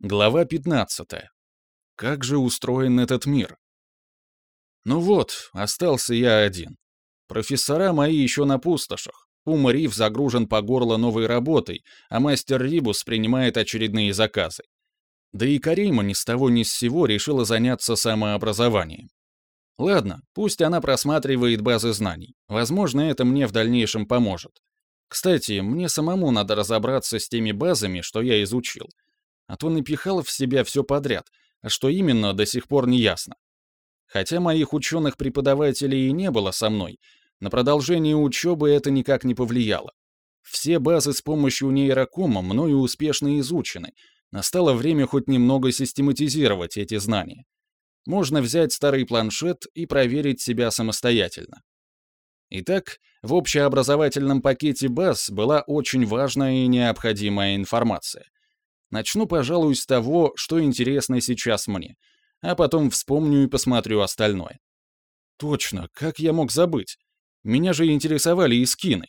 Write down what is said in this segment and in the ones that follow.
Глава 15. Как же устроен этот мир? Ну вот, остался я один. Профессора мои еще на пустошах. Пума Риф загружен по горло новой работой, а мастер Рибус принимает очередные заказы. Да и Карима ни с того ни с сего решила заняться самообразованием. Ладно, пусть она просматривает базы знаний. Возможно, это мне в дальнейшем поможет. Кстати, мне самому надо разобраться с теми базами, что я изучил а то напихал в себя все подряд, а что именно, до сих пор не ясно. Хотя моих ученых-преподавателей и не было со мной, на продолжение учебы это никак не повлияло. Все базы с помощью нейрокома мною успешно изучены, настало время хоть немного систематизировать эти знания. Можно взять старый планшет и проверить себя самостоятельно. Итак, в общеобразовательном пакете баз была очень важная и необходимая информация. Начну, пожалуй, с того, что интересно сейчас мне, а потом вспомню и посмотрю остальное. Точно, как я мог забыть? Меня же интересовали и скины.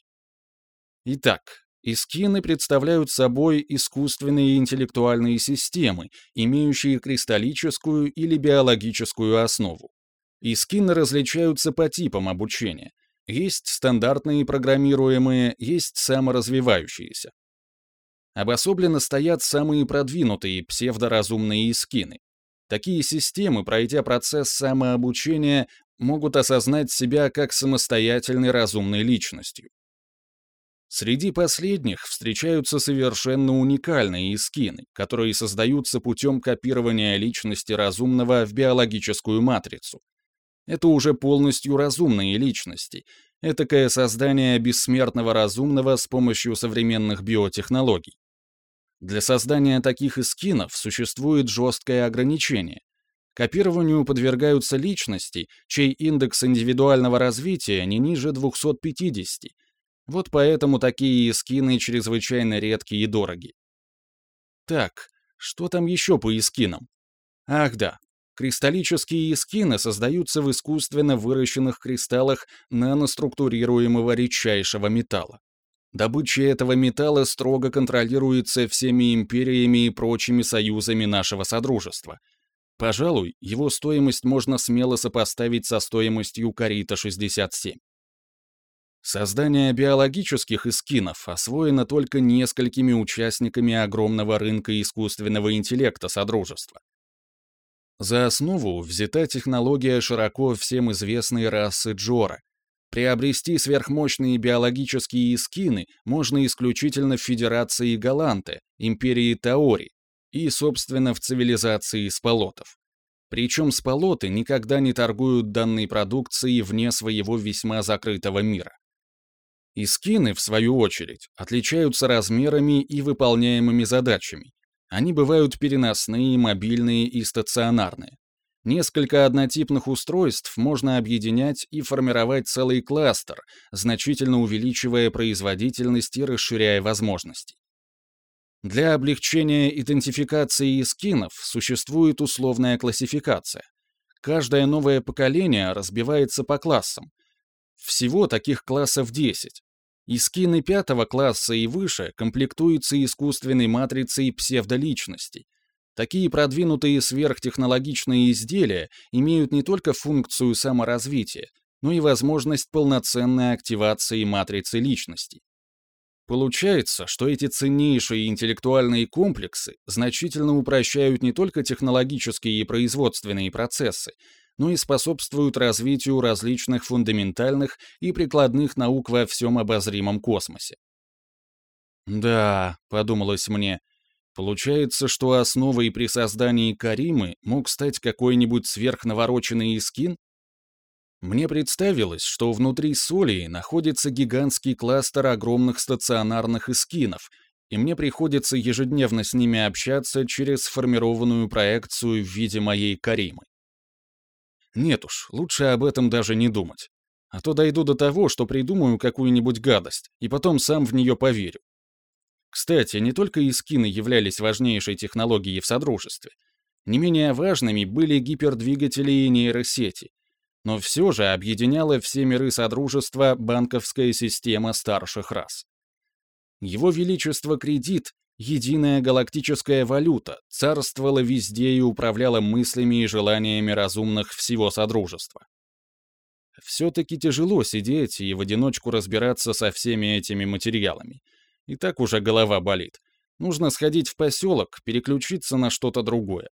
Итак, Искины представляют собой искусственные интеллектуальные системы, имеющие кристаллическую или биологическую основу. Искины различаются по типам обучения. Есть стандартные программируемые, есть саморазвивающиеся. Обособленно стоят самые продвинутые псевдоразумные искины. Такие системы, пройдя процесс самообучения, могут осознать себя как самостоятельной разумной личностью. Среди последних встречаются совершенно уникальные искины, которые создаются путем копирования личности разумного в биологическую матрицу. Это уже полностью разумные личности, этакое создание бессмертного разумного с помощью современных биотехнологий. Для создания таких эскинов существует жесткое ограничение. Копированию подвергаются личности, чей индекс индивидуального развития не ниже 250. Вот поэтому такие эскины чрезвычайно редкие и дороги. Так, что там еще по эскинам? Ах да, кристаллические эскины создаются в искусственно выращенных кристаллах наноструктурируемого редчайшего металла. Добыча этого металла строго контролируется всеми империями и прочими союзами нашего Содружества. Пожалуй, его стоимость можно смело сопоставить со стоимостью Карита-67. Создание биологических эскинов освоено только несколькими участниками огромного рынка искусственного интеллекта Содружества. За основу взята технология широко всем известной расы Джора, Приобрести сверхмощные биологические скины можно исключительно в Федерации Галанте, Империи Таори и, собственно, в цивилизации Спалотов. Причем Спалоты никогда не торгуют данной продукцией вне своего весьма закрытого мира. Искины, в свою очередь, отличаются размерами и выполняемыми задачами. Они бывают переносные, мобильные и стационарные. Несколько однотипных устройств можно объединять и формировать целый кластер, значительно увеличивая производительность и расширяя возможности. Для облегчения идентификации скинов существует условная классификация. Каждое новое поколение разбивается по классам. Всего таких классов 10. И скины пятого класса и выше комплектуются искусственной матрицей псевдоличностей, Такие продвинутые сверхтехнологичные изделия имеют не только функцию саморазвития, но и возможность полноценной активации матрицы личности. Получается, что эти ценнейшие интеллектуальные комплексы значительно упрощают не только технологические и производственные процессы, но и способствуют развитию различных фундаментальных и прикладных наук во всем обозримом космосе. «Да», — подумалось мне, Получается, что основой при создании Каримы мог стать какой-нибудь сверхнавороченный искин? Мне представилось, что внутри Солии находится гигантский кластер огромных стационарных искинов, и мне приходится ежедневно с ними общаться через сформированную проекцию в виде моей Каримы. Нет уж, лучше об этом даже не думать. А то дойду до того, что придумаю какую-нибудь гадость, и потом сам в нее поверю. Кстати, не только искины являлись важнейшей технологией в Содружестве. Не менее важными были гипердвигатели и нейросети. Но все же объединяла все миры Содружества банковская система старших рас. Его Величество Кредит, Единая галактическая валюта царствовала везде и управляла мыслями и желаниями разумных всего Содружества. Все-таки тяжело сидеть и в одиночку разбираться со всеми этими материалами. И так уже голова болит. Нужно сходить в поселок, переключиться на что-то другое.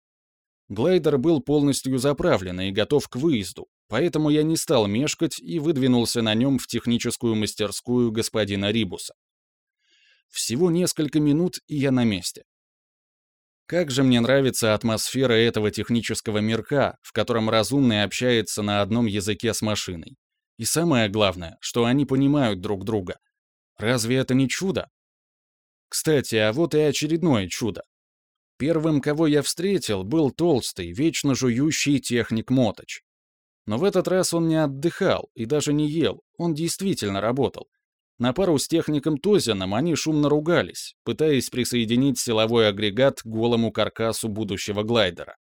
Глайдер был полностью заправлен и готов к выезду, поэтому я не стал мешкать и выдвинулся на нем в техническую мастерскую господина Рибуса. Всего несколько минут, и я на месте. Как же мне нравится атмосфера этого технического мирка, в котором разумный общается на одном языке с машиной. И самое главное, что они понимают друг друга. Разве это не чудо? Кстати, а вот и очередное чудо. Первым, кого я встретил, был толстый, вечно жующий техник Моточ. Но в этот раз он не отдыхал и даже не ел, он действительно работал. На пару с техником Тозином они шумно ругались, пытаясь присоединить силовой агрегат к голому каркасу будущего глайдера.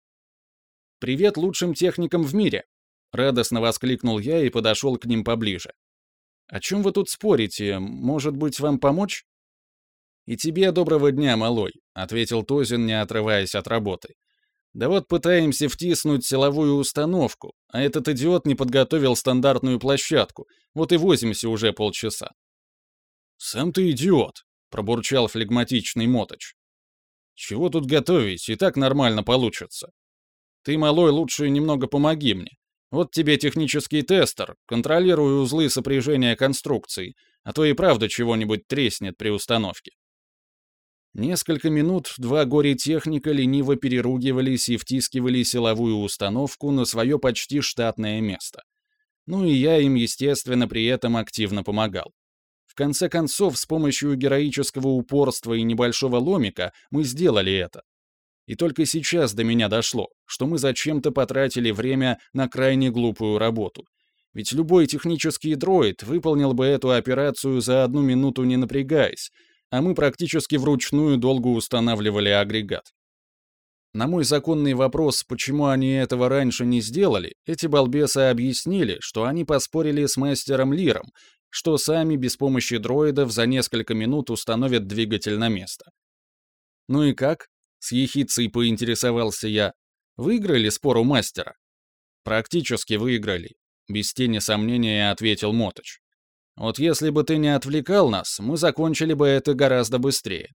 «Привет лучшим техникам в мире!» — радостно воскликнул я и подошел к ним поближе. «О чем вы тут спорите? Может быть, вам помочь?» «И тебе доброго дня, малой», — ответил Тозин, не отрываясь от работы. «Да вот пытаемся втиснуть силовую установку, а этот идиот не подготовил стандартную площадку, вот и возимся уже полчаса». «Сам ты идиот», — пробурчал флегматичный Моточ. «Чего тут готовить, и так нормально получится. Ты, малой, лучше немного помоги мне. Вот тебе технический тестер, контролирую узлы сопряжения конструкций, а то и правда чего-нибудь треснет при установке. Несколько минут два горе-техника лениво переругивались и втискивали силовую установку на свое почти штатное место. Ну и я им, естественно, при этом активно помогал. В конце концов, с помощью героического упорства и небольшого ломика мы сделали это. И только сейчас до меня дошло, что мы зачем-то потратили время на крайне глупую работу. Ведь любой технический дроид выполнил бы эту операцию за одну минуту не напрягаясь, а мы практически вручную долго устанавливали агрегат. На мой законный вопрос, почему они этого раньше не сделали, эти балбесы объяснили, что они поспорили с мастером Лиром, что сами без помощи дроидов за несколько минут установят двигатель на место. «Ну и как?» — с ехицей поинтересовался я. «Выиграли спор у мастера?» «Практически выиграли», — без тени сомнения ответил Моточ. Вот если бы ты не отвлекал нас, мы закончили бы это гораздо быстрее.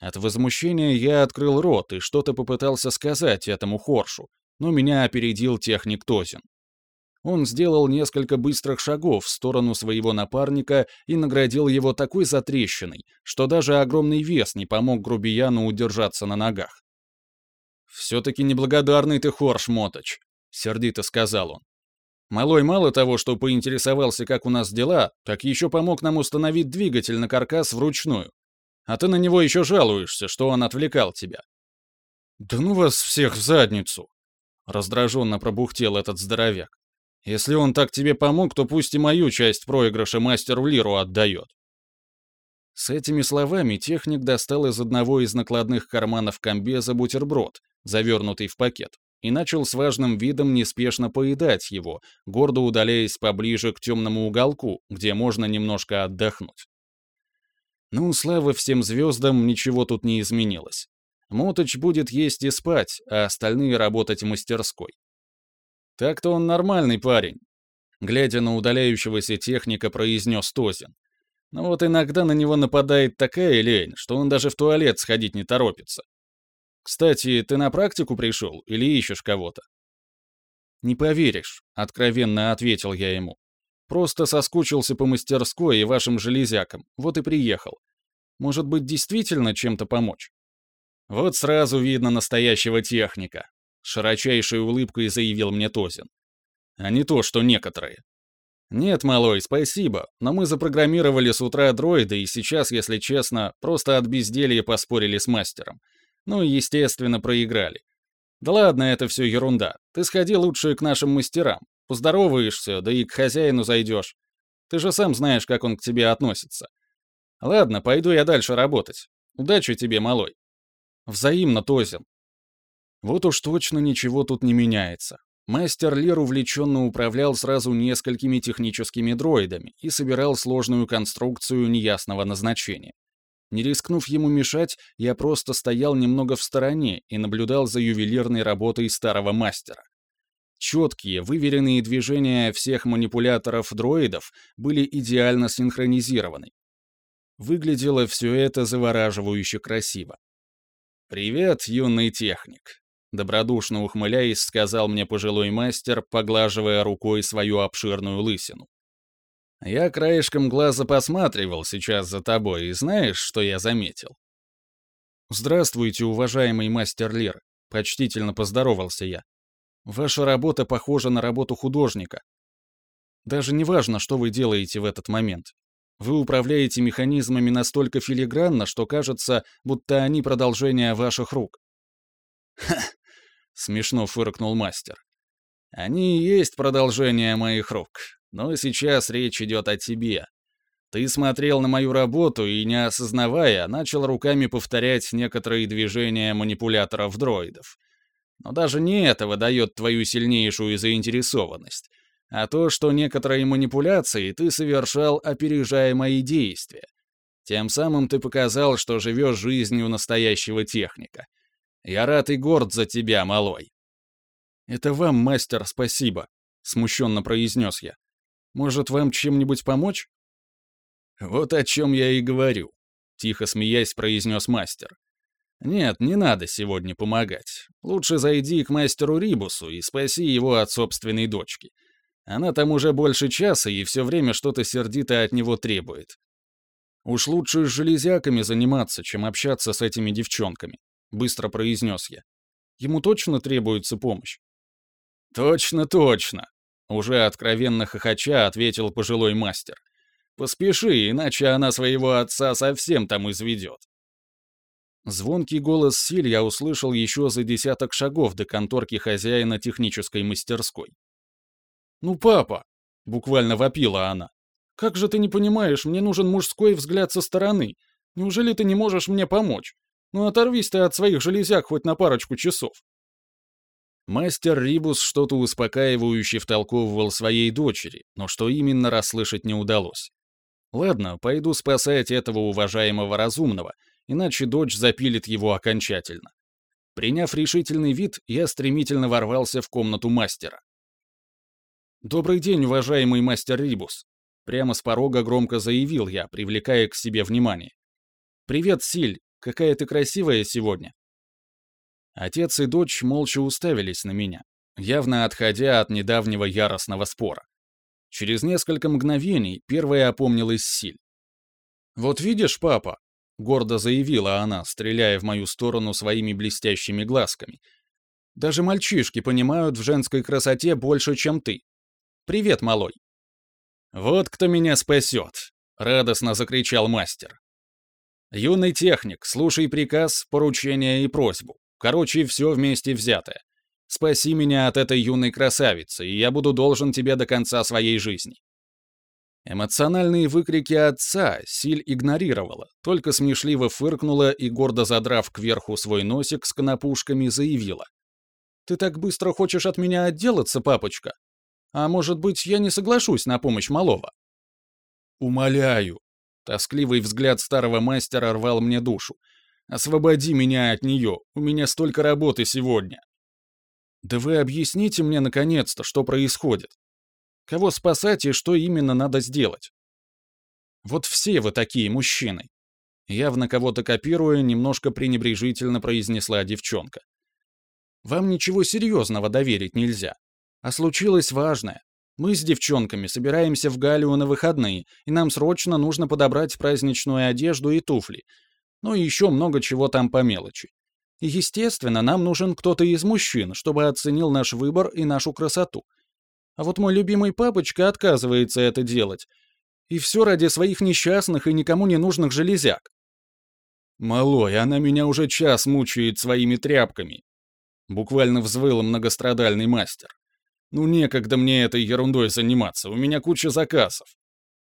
От возмущения я открыл рот и что-то попытался сказать этому Хоршу, но меня опередил техник Тозин. Он сделал несколько быстрых шагов в сторону своего напарника и наградил его такой затрещиной, что даже огромный вес не помог грубияну удержаться на ногах. «Все-таки неблагодарный ты Хорш, Моточ», — сердито сказал он. Малой мало того, что поинтересовался, как у нас дела, так еще помог нам установить двигатель на каркас вручную. А ты на него еще жалуешься, что он отвлекал тебя. «Да ну вас всех в задницу!» — раздраженно пробухтел этот здоровяк. «Если он так тебе помог, то пусть и мою часть проигрыша мастеру Лиру отдает». С этими словами техник достал из одного из накладных карманов комбеза бутерброд, завернутый в пакет и начал с важным видом неспешно поедать его, гордо удаляясь поближе к темному уголку, где можно немножко отдохнуть. Ну, слава всем звездам, ничего тут не изменилось. Моточ будет есть и спать, а остальные работать в мастерской. Так-то он нормальный парень. Глядя на удаляющегося техника, произнес Тозин. Но вот иногда на него нападает такая лень, что он даже в туалет сходить не торопится. Кстати, ты на практику пришел или ищешь кого-то?» «Не поверишь», — откровенно ответил я ему. «Просто соскучился по мастерской и вашим железякам, вот и приехал. Может быть, действительно чем-то помочь?» «Вот сразу видно настоящего техника», — широчайшей улыбкой заявил мне Тозин. «А не то, что некоторые». «Нет, малой, спасибо, но мы запрограммировали с утра дроида и сейчас, если честно, просто от безделья поспорили с мастером. Ну и, естественно, проиграли. Да ладно, это все ерунда. Ты сходи лучше к нашим мастерам. Поздороваешься, да и к хозяину зайдешь. Ты же сам знаешь, как он к тебе относится. Ладно, пойду я дальше работать. Удачи тебе, малой. Взаимно, Тозин. Вот уж точно ничего тут не меняется. Мастер Лер увлеченно управлял сразу несколькими техническими дроидами и собирал сложную конструкцию неясного назначения. Не рискнув ему мешать, я просто стоял немного в стороне и наблюдал за ювелирной работой старого мастера. Четкие, выверенные движения всех манипуляторов-дроидов были идеально синхронизированы. Выглядело все это завораживающе красиво. «Привет, юный техник», — добродушно ухмыляясь, сказал мне пожилой мастер, поглаживая рукой свою обширную лысину. «Я краешком глаза посматривал сейчас за тобой, и знаешь, что я заметил?» «Здравствуйте, уважаемый мастер Лир», — почтительно поздоровался я. «Ваша работа похожа на работу художника. Даже не важно, что вы делаете в этот момент. Вы управляете механизмами настолько филигранно, что кажется, будто они продолжение ваших рук. «Ха!» — смешно фыркнул мастер. «Они и есть продолжение моих рук, но сейчас речь идет о тебе. Ты смотрел на мою работу и, не осознавая, начал руками повторять некоторые движения манипуляторов-дроидов. Но даже не это выдает твою сильнейшую заинтересованность а то, что некоторые манипуляции ты совершал, опережая мои действия. Тем самым ты показал, что живешь жизнью настоящего техника. Я рад и горд за тебя, малой. «Это вам, мастер, спасибо», — смущенно произнес я. «Может, вам чем-нибудь помочь?» «Вот о чем я и говорю», — тихо смеясь произнес мастер. «Нет, не надо сегодня помогать. Лучше зайди к мастеру Рибусу и спаси его от собственной дочки. Она там уже больше часа и все время что-то сердито от него требует. «Уж лучше с железяками заниматься, чем общаться с этими девчонками», — быстро произнес я. «Ему точно требуется помощь?» «Точно, точно», — уже откровенно хохоча ответил пожилой мастер. «Поспеши, иначе она своего отца совсем там изведет». Звонкий голос Силь я услышал еще за десяток шагов до конторки хозяина технической мастерской. «Ну, папа!» — буквально вопила она. «Как же ты не понимаешь, мне нужен мужской взгляд со стороны. Неужели ты не можешь мне помочь? Ну, оторвись ты от своих железяк хоть на парочку часов». Мастер Рибус что-то успокаивающе втолковывал своей дочери, но что именно расслышать не удалось. Ладно, пойду спасать этого уважаемого разумного, иначе дочь запилит его окончательно. Приняв решительный вид, я стремительно ворвался в комнату мастера. «Добрый день, уважаемый мастер Рибус!» Прямо с порога громко заявил я, привлекая к себе внимание. «Привет, Силь! Какая ты красивая сегодня!» Отец и дочь молча уставились на меня, явно отходя от недавнего яростного спора. Через несколько мгновений первая опомнилась Силь. «Вот видишь, папа!» — гордо заявила она, стреляя в мою сторону своими блестящими глазками. «Даже мальчишки понимают в женской красоте больше, чем ты. Привет, малой!» «Вот кто меня спасет!» — радостно закричал мастер. «Юный техник, слушай приказ, поручение и просьбу. Короче, все вместе взятое. Спаси меня от этой юной красавицы, и я буду должен тебе до конца своей жизни». Эмоциональные выкрики отца Силь игнорировала, только смешливо фыркнула и, гордо задрав кверху свой носик с конопушками, заявила. «Ты так быстро хочешь от меня отделаться, папочка? А может быть, я не соглашусь на помощь малого? Умоляю. Тоскливый взгляд старого мастера рвал мне душу. Освободи меня от нее, у меня столько работы сегодня. Да вы объясните мне наконец-то, что происходит. Кого спасать и что именно надо сделать? Вот все вы такие мужчины. Явно кого-то копируя, немножко пренебрежительно произнесла девчонка. Вам ничего серьезного доверить нельзя. А случилось важное. Мы с девчонками собираемся в Галию на выходные, и нам срочно нужно подобрать праздничную одежду и туфли. Ну и еще много чего там по мелочи. Естественно, нам нужен кто-то из мужчин, чтобы оценил наш выбор и нашу красоту. А вот мой любимый папочка отказывается это делать. И все ради своих несчастных и никому не нужных железяк. «Малой, она меня уже час мучает своими тряпками», — буквально взвыл многострадальный мастер. Ну некогда мне этой ерундой заниматься, у меня куча заказов.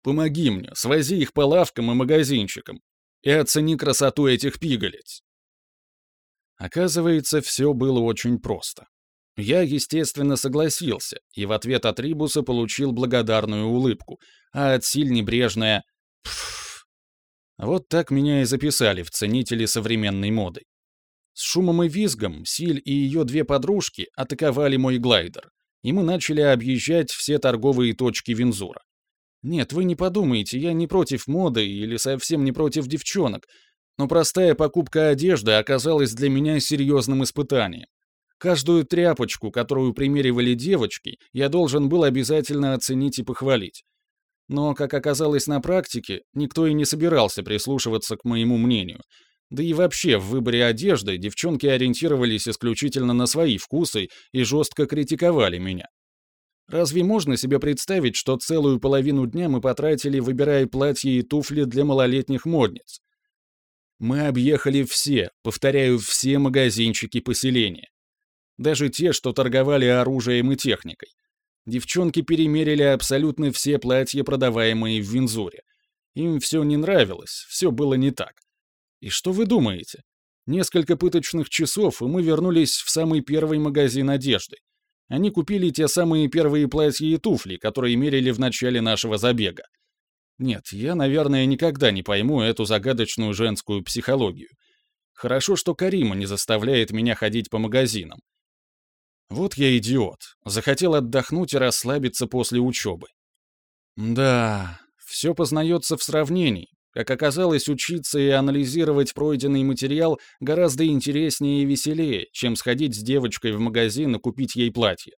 Помоги мне, свози их по лавкам и магазинчикам и оцени красоту этих пигалиц. Оказывается, все было очень просто. Я, естественно, согласился, и в ответ от Рибуса получил благодарную улыбку, а от Силь небрежное «Пф». Вот так меня и записали в ценители современной моды. С шумом и визгом Силь и ее две подружки атаковали мой глайдер, и мы начали объезжать все торговые точки Винзура. Нет, вы не подумайте, я не против моды или совсем не против девчонок, но простая покупка одежды оказалась для меня серьезным испытанием. Каждую тряпочку, которую примеривали девочки, я должен был обязательно оценить и похвалить. Но, как оказалось на практике, никто и не собирался прислушиваться к моему мнению. Да и вообще, в выборе одежды девчонки ориентировались исключительно на свои вкусы и жестко критиковали меня. Разве можно себе представить, что целую половину дня мы потратили, выбирая платья и туфли для малолетних модниц? Мы объехали все, повторяю, все магазинчики поселения. Даже те, что торговали оружием и техникой. Девчонки перемерили абсолютно все платья, продаваемые в Винзуре. Им все не нравилось, все было не так. И что вы думаете? Несколько пыточных часов, и мы вернулись в самый первый магазин одежды. Они купили те самые первые платья и туфли, которые мерили в начале нашего забега. Нет, я, наверное, никогда не пойму эту загадочную женскую психологию. Хорошо, что Карима не заставляет меня ходить по магазинам. Вот я идиот. Захотел отдохнуть и расслабиться после учебы. Да, все познается в сравнении. Как оказалось, учиться и анализировать пройденный материал гораздо интереснее и веселее, чем сходить с девочкой в магазин и купить ей платье.